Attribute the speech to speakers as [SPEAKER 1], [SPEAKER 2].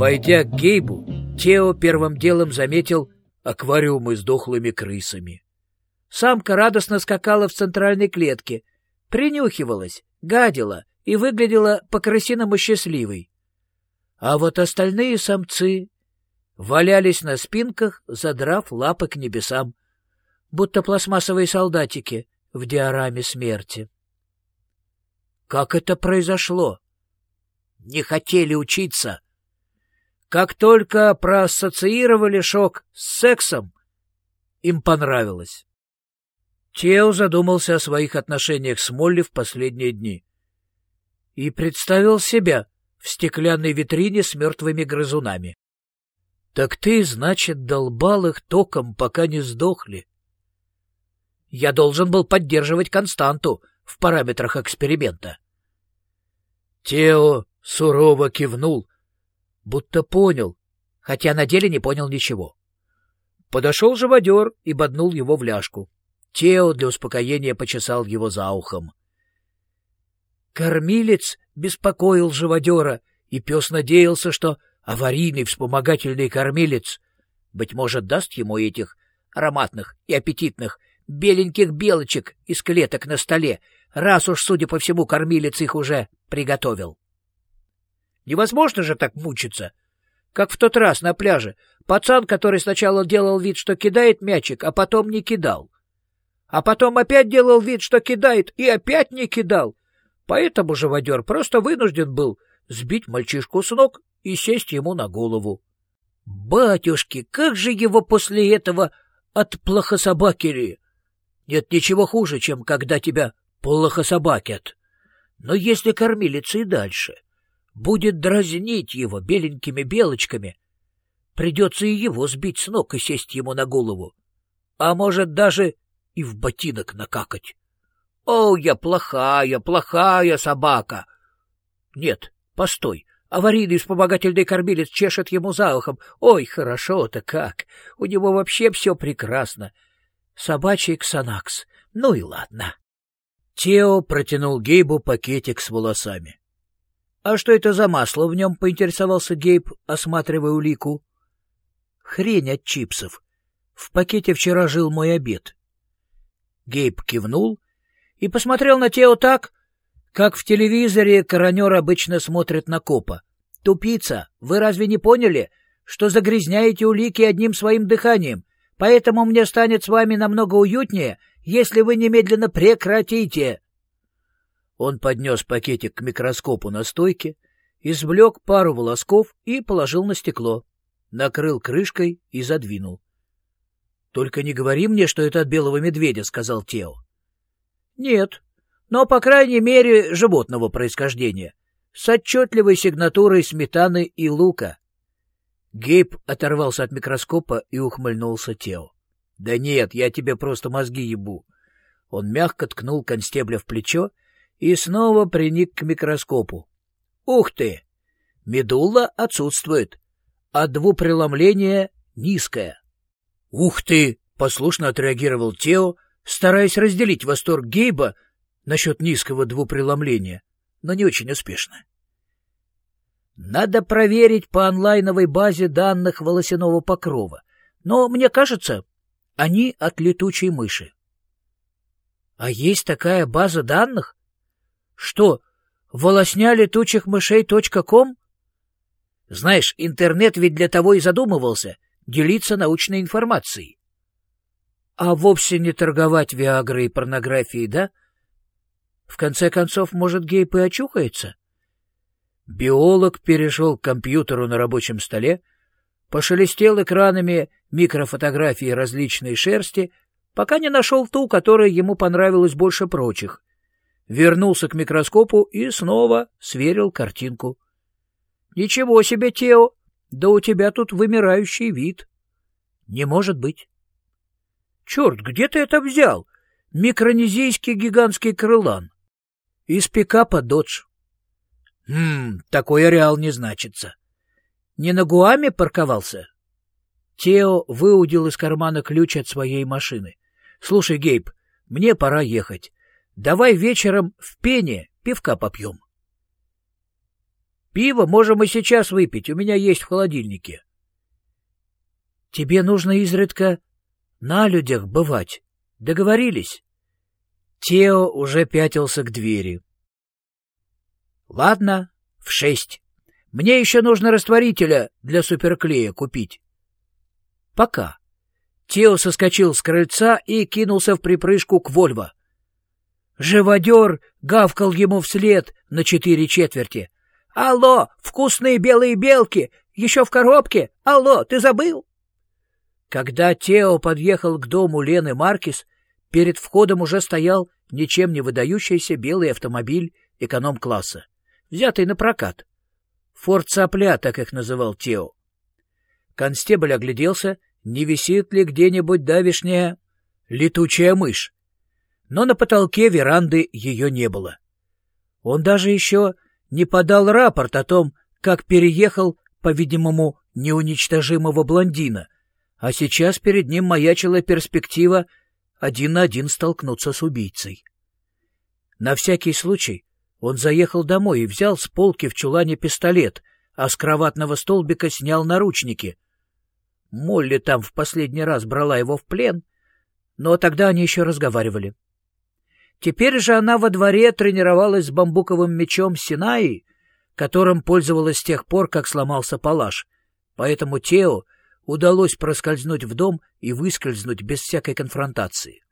[SPEAKER 1] Войдя к Гейбу, Тео первым делом заметил аквариумы с дохлыми крысами. Самка радостно скакала в центральной клетке, принюхивалась, гадила и выглядела по-крысиному счастливой. А вот остальные самцы валялись на спинках, задрав лапы к небесам, будто пластмассовые солдатики в диораме смерти. Как это произошло? Не хотели учиться. Как только проассоциировали шок с сексом, им понравилось. Тео задумался о своих отношениях с Молли в последние дни и представил себя в стеклянной витрине с мертвыми грызунами. — Так ты, значит, долбал их током, пока не сдохли? Я должен был поддерживать константу в параметрах эксперимента. Тео сурово кивнул, будто понял, хотя на деле не понял ничего. Подошел живодер и боднул его в ляжку. Тео для успокоения почесал его за ухом. Кормилец беспокоил живодера, и пес надеялся, что аварийный вспомогательный кормилец, быть может, даст ему этих ароматных и аппетитных беленьких белочек из клеток на столе, раз уж, судя по всему, кормилец их уже приготовил. Невозможно же так мучиться. Как в тот раз на пляже. Пацан, который сначала делал вид, что кидает мячик, а потом не кидал. А потом опять делал вид, что кидает, и опять не кидал. Поэтому живодер просто вынужден был сбить мальчишку с ног и сесть ему на голову. Батюшки, как же его после этого отплохособакили! Нет ничего хуже, чем когда тебя плохособакят. Но если кормилица и дальше будет дразнить его беленькими белочками, придется и его сбить с ног и сесть ему на голову. А может, даже и в ботинок накакать. О, я плохая, плохая собака! Нет, постой, аварийный вспомогательный кормилец чешет ему за ухом. Ой, хорошо-то как! У него вообще все прекрасно. Собачий ксанакс. Ну и ладно. Тео протянул Гейбу пакетик с волосами. — А что это за масло в нем? — поинтересовался Гейб, осматривая улику. — Хрень от чипсов. В пакете вчера жил мой обед. Гейб кивнул и посмотрел на Тео так, как в телевизоре коронер обычно смотрит на копа. «Тупица, вы разве не поняли, что загрязняете улики одним своим дыханием? Поэтому мне станет с вами намного уютнее, если вы немедленно прекратите!» Он поднес пакетик к микроскопу на стойке, извлек пару волосков и положил на стекло, накрыл крышкой и задвинул. — Только не говори мне, что это от белого медведя, — сказал Тео. — Нет, но, по крайней мере, животного происхождения, с отчетливой сигнатурой сметаны и лука. Гейб оторвался от микроскопа и ухмыльнулся Тео. — Да нет, я тебе просто мозги ебу. Он мягко ткнул констебля в плечо и снова приник к микроскопу. — Ух ты! Медулла отсутствует, а двупреломление низкое. — Ух ты! — послушно отреагировал Тео, стараясь разделить восторг Гейба насчет низкого двупреломления, но не очень успешно. Надо проверить по онлайновой базе данных волосяного покрова, но, мне кажется, они от летучей мыши. А есть такая база данных? Что, волосня летучих мышей.ком? Знаешь, интернет ведь для того и задумывался — делиться научной информацией. А вовсе не торговать виагрой и порнографией, да? В конце концов, может, Гейп и очухается? Биолог перешел к компьютеру на рабочем столе, пошелестел экранами микрофотографии различной шерсти, пока не нашел ту, которая ему понравилась больше прочих. Вернулся к микроскопу и снова сверил картинку. — Ничего себе, Тео! Да у тебя тут вымирающий вид. — Не может быть. — Черт, где ты это взял? Микронезийский гигантский крылан. Из пикапа «Додж». Хм, такой ареал не значится. Не на Гуаме парковался? Тео выудил из кармана ключ от своей машины. Слушай, Гейб, мне пора ехать. Давай вечером в пене пивка попьем. Пиво можем и сейчас выпить, у меня есть в холодильнике. — Тебе нужно изредка на людях бывать. Договорились? Тео уже пятился к двери. — Ладно, в шесть. Мне еще нужно растворителя для суперклея купить. — Пока. Тео соскочил с крыльца и кинулся в припрыжку к Вольво. Живодер гавкал ему вслед на четыре четверти. — Алло, вкусные белые белки! Еще в коробке? Алло, ты забыл? Когда Тео подъехал к дому Лены Маркис, перед входом уже стоял ничем не выдающийся белый автомобиль эконом-класса, взятый на прокат. «Форт Цапля», так их называл Тео. Констебль огляделся, не висит ли где-нибудь давишняя летучая мышь. Но на потолке веранды ее не было. Он даже еще не подал рапорт о том, как переехал, по-видимому, неуничтожимого блондина, а сейчас перед ним маячила перспектива один на один столкнуться с убийцей. На всякий случай он заехал домой и взял с полки в чулане пистолет, а с кроватного столбика снял наручники. Молли там в последний раз брала его в плен, но тогда они еще разговаривали. Теперь же она во дворе тренировалась с бамбуковым мечом Синаи, которым пользовалась с тех пор, как сломался палаш. Поэтому Тео удалось проскользнуть в дом и выскользнуть без всякой конфронтации.